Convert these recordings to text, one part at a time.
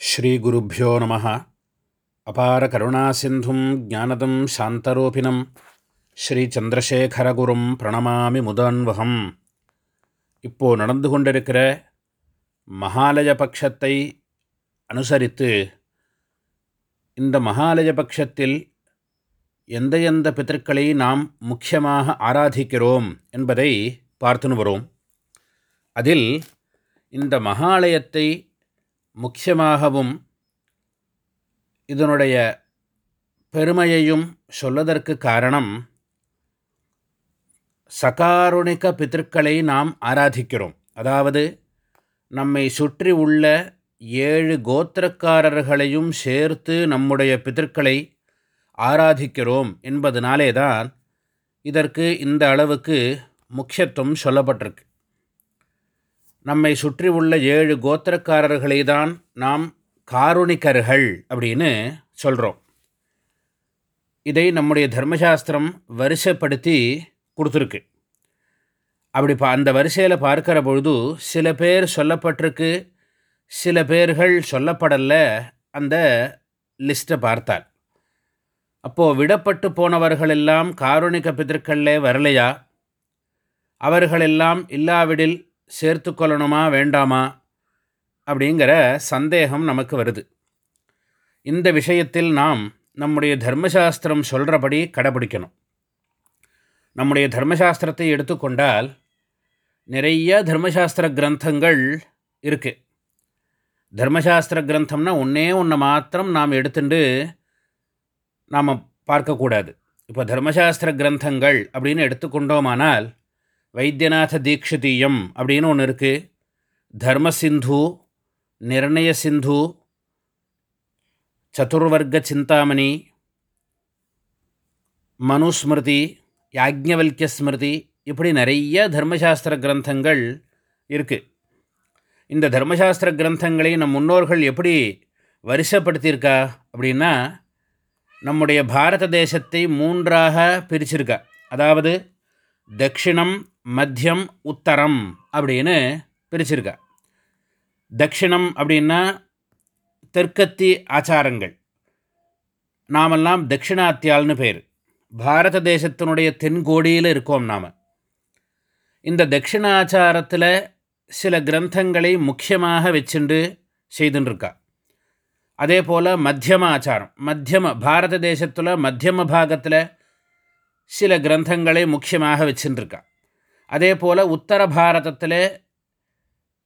ஸ்ரீகுருப்போ நம. அபார கருணாசிந்தும் ஜானதம் சாந்தரூபிணம். ஸ்ரீச்சந்திரசேகரகுரும் பிரணமாமி முதான்வகம். இப்போ நடந்து கொண்டிருக்கிற மகாலய பட்சத்தை அனுசரித்து இந்த மகாலய பட்சத்தில் எந்த எந்த பித்தர்களை நாம் முக்கியமாக ஆராதிக்கிறோம் என்பதை பார்த்துன்னு வரோம். அதில் இந்த மகாலயத்தை முக்கியமாகவும் இதனுடைய பெருமையையும் சொல்வதற்கு காரணம் சகாருணிக பித்திருக்களை நாம் ஆராதிக்கிறோம். அதாவது நம்மை சுற்றி உள்ள ஏழு கோத்திரக்காரர்களையும் சேர்த்து நம்முடைய பித்திருக்களை ஆராதிக்கிறோம் என்பதனாலே தான் இதற்கு இந்த அளவுக்கு முக்கியத்துவம் சொல்லப்பட்டிருக்கு. நம்மை சுற்றி உள்ள ஏழு கோத்திரக்காரர்களை தான் நாம் காருணிகர்கள் அப்படின்னு சொல்கிறோம் இதை நம்முடைய தர்மசாஸ்திரம் வரிசைப்படுத்தி கொடுத்துருக்கு. அப்படி பா அந்த வரிசையில் பார்க்கிற பொழுது சில பேர் சொல்லப்பட்டிருக்கு சில பேர்கள் சொல்லப்படலை அந்த லிஸ்ட்டை பார்த்தார் அப்போது விடப்பட்டு போனவர்களெல்லாம் காருணிக பிதற்களில் வரலையா? அவர்களெல்லாம் இல்லாவிடில் சேர்த்து கொள்ளணுமா வேண்டாமா? அப்படிங்கிற சந்தேகம் நமக்கு வருது. இந்த விஷயத்தில் நாம் நம்முடைய தர்மசாஸ்திரம் சொல்கிறபடி கடைபிடிக்கணும். நம்முடைய தர்மசாஸ்திரத்தை எடுத்துக்கொண்டால் நிறைய தர்மசாஸ்திர கிரந்தங்கள் இருக்குது தர்மசாஸ்திர கிரந்தம்னா ஒன்றே ஒன்று மாத்திரம் நாம் எடுத்துட்டு நாம் பார்க்கக்கூடாது. இப்போ தர்மசாஸ்திர கிரந்தங்கள் அப்படின்னு எடுத்துக்கொண்டோமானால் வைத்தியநாத தீக்ஷிதீயம் அப்படின்னு ஒன்று இருக்குது தர்மசிந்து நிர்ணய சிந்து சதுர்வர்க்க சிந்தாமணி மனுஸ்மிருதி யாஜ்ஞவல்கிய ஸ்மிருதி இப்படி நிறைய தர்மசாஸ்திர கிரந்தங்கள் இருக்குது இந்த தர்மசாஸ்திர கிரந்தங்களை நம் முன்னோர்கள் எப்படி வரிசைப்படுத்தியிருக்கா அப்படின்னா நம்முடைய பாரத தேசத்தை மூன்றாக பிரிச்சிருக்கா. அதாவது தக்ஷிணம் மத்தியம் உத்தரம் அப்படின்னு பிரிச்சிருக்கா. தக்ஷிணம் அப்படின்னா தெற்கத்தி ஆச்சாரங்கள். நாமெல்லாம் தட்சிணாத்தியால்னு பேர். பாரத தேசத்தினுடைய தென்கோடியில் இருக்கோம் நாம். இந்த தட்சிணாச்சாரத்தில் சில கிரந்தங்களை முக்கியமாக வச்சுண்டு செய்துன்ருக்கா. அதே போல் மத்தியம ஆச்சாரம். மத்தியம பாரத தேசத்தில் மத்தியம பாகத்தில் சில கிரந்தங்களை முக்கியமாக வச்சுருக்கா அதே போல் உத்தர பாரதத்தில்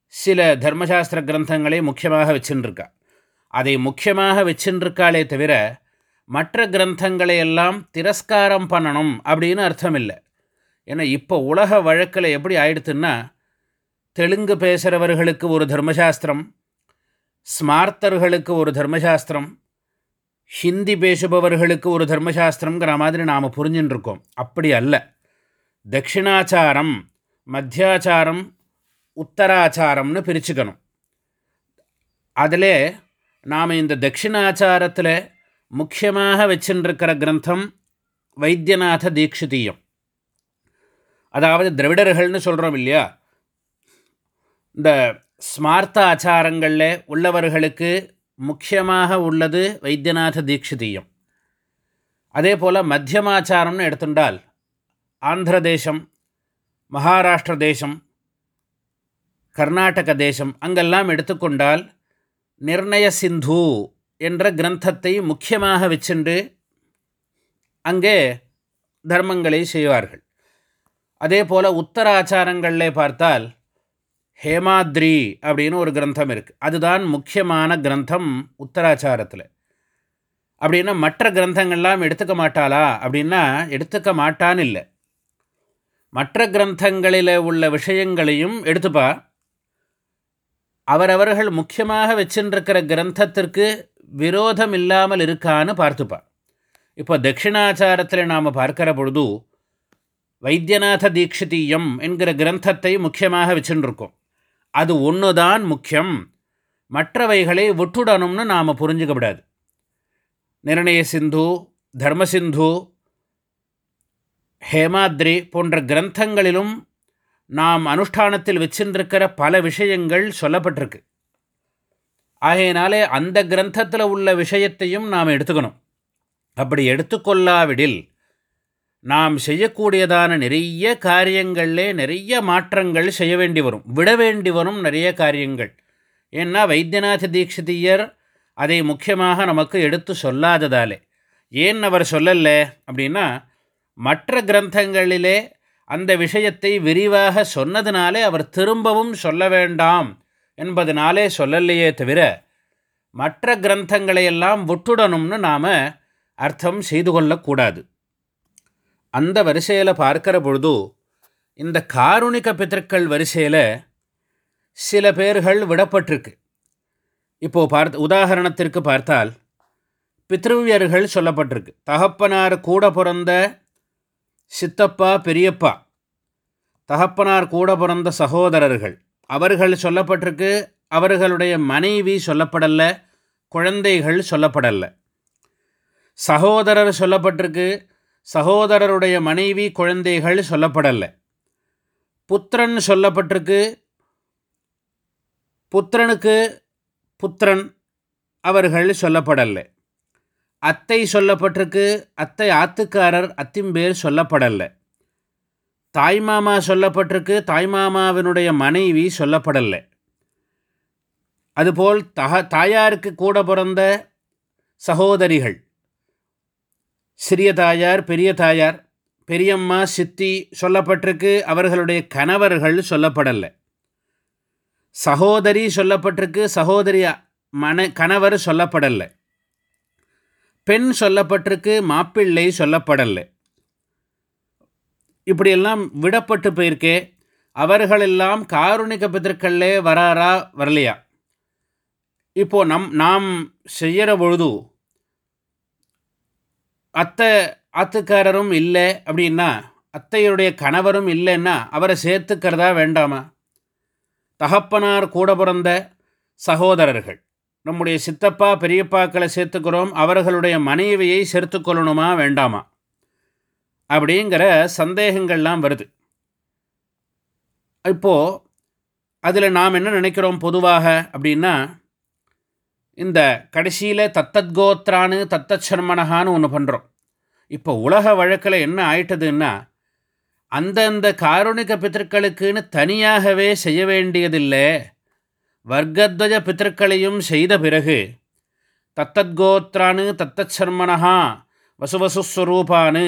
சில தர்மசாஸ்திர கிரந்தங்களை முக்கியமாக வச்சுருக்கா அதை முக்கியமாக வச்சுருக்காளே தவிர மற்ற கிரந்தங்களை எல்லாம் திரஸ்காரம் பண்ணணும் அப்படின்னு அர்த்தம் இல்லை ஏன்னா இப்போ உலக வழக்கில் எப்படி ஆயிடுத்துன்னா தெலுங்கு பேசுகிறவர்களுக்கு ஒரு தர்மசாஸ்திரம் ஸ்மார்த்தர்களுக்கு ஒரு தர்மசாஸ்திரம் ஹிந்தி பேசுபவர்களுக்கு ஒரு தர்மசாஸ்திரங்கிற மாதிரி நாம் புரிஞ்சுன்னு இருக்கோம் அப்படி அல்ல. தட்சிணாச்சாரம் மத்தியாச்சாரம் உத்தராச்சாரம்னு பிரிச்சுக்கணும் அதில் நாம் இந்த தட்சிணாச்சாரத்தில் முக்கியமாக வச்சுருக்கிற கிரந்தம் வைத்தியநாத தீட்சிதீயம் அதாவது திரவிடர்கள்னு சொல்கிறோம் இல்லையா இந்த ஸ்மார்த்த ஆச்சாரங்களில் உள்ளவர்களுக்கு முக்கியமாக உள்ளது வைத்தியநாத தீட்சிதீயம் அதே போல் மத்தியமாச்சாரம்னு எடுத்துட்டால் ஆந்திர தேசம் மகாராஷ்டிர தேசம் கர்நாடக தேசம் அங்கெல்லாம் எடுத்துக்கொண்டால் நிர்ணய சிந்து என்ற கிரந்தத்தை முக்கியமாக வச்சுண்டு அங்கே தர்மங்களை செய்வார்கள். அதே போல் உத்தராச்சாரங்களில் பார்த்தால் ஹேமாத்ரி அப்படின்னு ஒரு கிரந்தம் இருக்குது அதுதான் முக்கியமான கிரந்தம் உத்தராச்சாரத்தில். அப்படின்னா மற்ற கிரந்தங்கள்லாம் எடுத்துக்க மாட்டாளா? அப்படின்னா எடுத்துக்க மாட்டான்னு இல்லை. மற்ற கிரந்தங்களில் உள்ள விஷயங்களையும் எடுத்துப்பா. அவரவர்கள் முக்கியமாக வச்சுருக்கிற கிரந்தத்திற்கு விரோதம் இல்லாமல் இருக்கான்னு பார்த்துப்பா. இப்போ தட்சிணாச்சாரத்தில் நாம் பார்க்கிற பொழுது வைத்தியநாத தீட்சிதீயம் என்கிற கிரந்தத்தை முக்கியமாக வச்சுருக்கோம் அது ஒன்று தான் முக்கியம். மற்றவைகளை விட்டுடணும்னு நாம் புரிஞ்சுக்கப்படாது நிர்ணய சிந்து தர்மசிந்து ஹேமாத்ரி போன்ற கிரந்தங்களிலும் நாம் அனுஷ்டானத்தில் வச்சிருக்கிற பல விஷயங்கள் சொல்லப்பட்டிருக்கு. ஆகையினாலே அந்த கிரந்தத்தில் உள்ள விஷயத்தையும் நாம் எடுத்துக்கணும். அப்படி எடுத்துக்கொள்ளாவிடில் நாம் செய்யக்கூடியதான நிறைய காரியங்களிலே நிறைய மாற்றங்கள் செய்ய வேண்டி வரும். விட வேண்டி வரும் நிறைய காரியங்கள். ஏன்னா வைத்தியநாத தீட்சிதீயர் அதை முக்கியமாக நமக்கு எடுத்து சொல்லாததாலே. ஏன் அவர் சொல்லலை அப்படின்னா மற்ற கிரந்தங்களிலே அந்த விஷயத்தை விரிவாக சொன்னதினாலே அவர் திரும்பவும் சொல்ல வேண்டாம் என்பதனாலே சொல்லலையே தவிர மற்ற கிரந்தங்களையெல்லாம் விட்டுடணும்னு நாம் அர்த்தம் செய்து கொள்ளக்கூடாது. அந்த வரிசையில் பார்க்கிற பொழுது இந்த காருணிக பித்தர்கள் வரிசையில் சில பேர்கள் விடப்பட்டிருக்கு. இப்போது பார்த்து உதாரணத்திற்கு பார்த்தால் பித்ருவியர்கள் சொல்லப்பட்டிருக்கு. தகப்பனார் கூட பிறந்த சித்தப்பா பெரியப்பா தகப்பனார் கூட பிறந்த சகோதரர்கள். அவர்கள் சொல்லப்பட்டிருக்கு அவர்களுடைய மனைவி சொல்லப்படலை குழந்தைகள் சொல்லப்படலை. சகோதரர் சொல்லப்பட்டிருக்கு சகோதரருடைய மனைவி குழந்தைகள் சொல்லப்படலை. புத்திரன் சொல்லப்பட்டிருக்கு புத்திரனுக்கு புத்திரன் அவர்கள் சொல்லப்படலை. அத்தை சொல்லப்பட்டிருக்கு அத்தை ஆத்துக்காரர் அத்திம்பேர் சொல்லப்படலை. தாய்மாமா சொல்லப்பட்டிருக்கு தாய்மாமாவினுடைய மனைவி சொல்லப்படலை. அதுபோல் தக தாயாருக்கு கூட பிறந்த சகோதரிகள். சிறிய தாயார் பெரிய தாயார் பெரியம்மா சித்தி சொல்லப்பட்டிருக்கு அவர்களுடைய கணவர்கள் சொல்லப்படலை. சகோதரி சொல்லப்பட்டிருக்கு சகோதரி மன கணவர் சொல்லப்படலை. பெண் சொல்லப்பட்டிருக்கு மாப்பிள்ளை சொல்லப்படலை. இப்படியெல்லாம் விடப்பட்டு போயிருக்கே அவர்களெல்லாம் காருணிக பிதற்களே வராரா வரலையா? இப்போது நம் நாம் செய்கிற பொழுது அத்தை ஆத்துக்காரரும் இல்லை அப்படின்னா அத்தையுடைய கணவரும் இல்லைன்னா அவரை சேர்த்துக்கிறதா வேண்டாமா? தகப்பனார் கூட பிறந்த சகோதரர்கள். நம்முடைய சித்தப்பா பெரியப்பாக்களை சேர்த்துக்கிறோம் அவர்களுடைய மனைவியை சேர்த்துக்கொள்ளணுமா வேண்டாமா? அப்படிங்கிற சந்தேகங்கள்லாம் வருது. இப்போது அதில் நாம் என்ன நினைக்கிறோம் பொதுவாக அப்படின்னா இந்த கடைசியில் தத்தத்கோத்ரான்னு தத்தத் சர்மனகான்னு ஒன்று பண்ணுறோம் இப்போ உலக வழக்கில் என்ன ஆயிட்டதுன்னா அந்தந்த காரணிக பித்தர்களுக்குன்னு தனியாகவே செய்ய வேண்டியதில்லை. வர்க்கத்வஜ பித்தர்களையும் செய்த பிறகு தத்தத்கோத்ரானு தத்தத் சர்மனஹா வசுவசுஸ்வரூபானு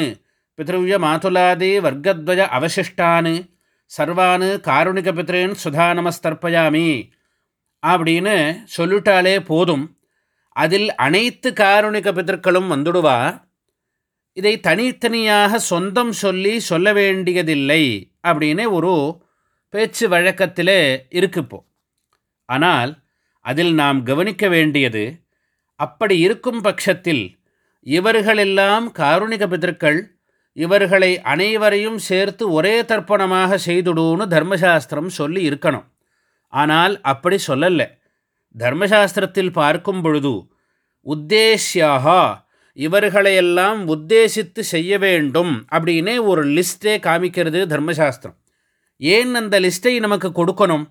பித்ருவிய மாதுலாதி வர்க்கத்வஜ அவசிஷ்டானு சர்வானு காருணிக பித்ரேன் சுதா நமஸ்தர்ப்பயாமி அப்படின்னு சொல்லிட்டாலே போதும். அதில் அனைத்து காருணிக பிதர்களும் வந்துடுவா. இதை தனித்தனியாக சொந்தம் சொல்லி சொல்ல வேண்டியதில்லை அப்படின்னு ஒரு பேச்சு வழக்கத்தில் இருக்குப்போம் ஆனால் அதில் நாம் கவனிக்க வேண்டியது அப்படி இருக்கும் பட்சத்தில் இவர்களெல்லாம் காருணிக பிதர்கள் இவர்களை அனைவரையும் சேர்த்து ஒரே தர்ப்பணமாக செய்துடுன்னு தர்மசாஸ்திரம் சொல்லி இருக்கணும். ஆனால் அப்படி சொல்லலை தர்மசாஸ்திரத்தில் பார்க்கும் பொழுது உத்தேசியாக இவர்களையெல்லாம் உத்தேசித்து செய்ய வேண்டும் அப்படின்னே ஒரு லிஸ்ட்டே காமிக்கிறது தர்மசாஸ்திரம். ஏன் அந்த லிஸ்ட்டை நமக்கு கொடுக்கணும்?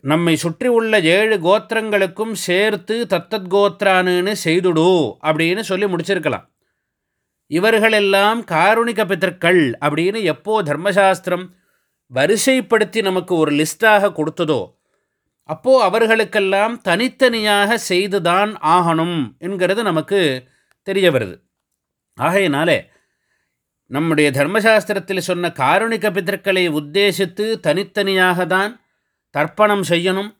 நம்மை சுற்றி உள்ள ஏழு கோத்திரங்களுக்கும் சேர்த்து தத்தத் கோத்ரானுன்னு செய்துடு அப்படின்னு சொல்லி முடிச்சிருக்கலாம். இவர்களெல்லாம் காருணிக பித்தர்கள் அப்படின்னு எப்போ தர்மசாஸ்திரம் வரிசைப்படுத்தி நமக்கு ஒரு லிஸ்டாக கொடுத்ததோ அப்போது அவர்களுக்கெல்லாம் தனித்தனியாக செய்துதான் ஆகணும் என்கிறது நமக்கு தெரிய வருது. ஆகையினாலே நம்முடைய தர்மசாஸ்திரத்தில் சொன்ன காருணிக பித்தர்களை உத்தேசித்து தனித்தனியாக தான் தர்ப்பணம் செய்யணும்.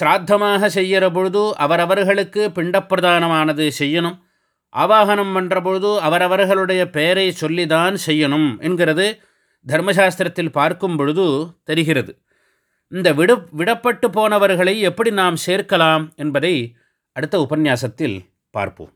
ஸ்ராத்தமாக செய்கிற பொழுது அவரவர்களுக்கு பிண்டப்பிரதானமானது செய்யணும். ஆவாகனம் பண்ணுற பொழுது அவரவர்களுடைய பெயரை சொல்லிதான் செய்யணும் என்கிறது தர்மசாஸ்திரத்தில் பார்க்கும் பொழுது தெரிகிறது. இந்த விடு விடப்பட்டு போனவர்களை எப்படி நாம் சேர்க்கலாம் என்பதை அடுத்த உபன்யாசத்தில் பார்ப்போம்.